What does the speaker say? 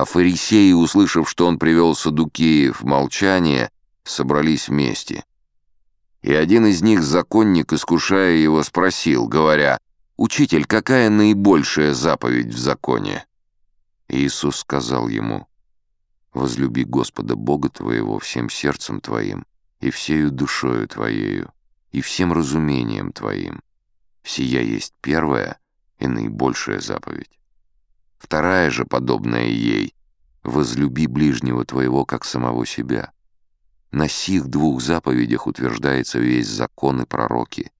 А фарисеи, услышав, что он привел Садукеев в молчание, собрались вместе. И один из них, законник, искушая его, спросил, говоря, «Учитель, какая наибольшая заповедь в законе?» Иисус сказал ему, «Возлюби Господа Бога твоего всем сердцем твоим и всею душою твоею и всем разумением твоим. Сия есть первая и наибольшая заповедь. Вторая же, подобная ей, возлюби ближнего твоего, как самого себя. На сих двух заповедях утверждается весь закон и пророки.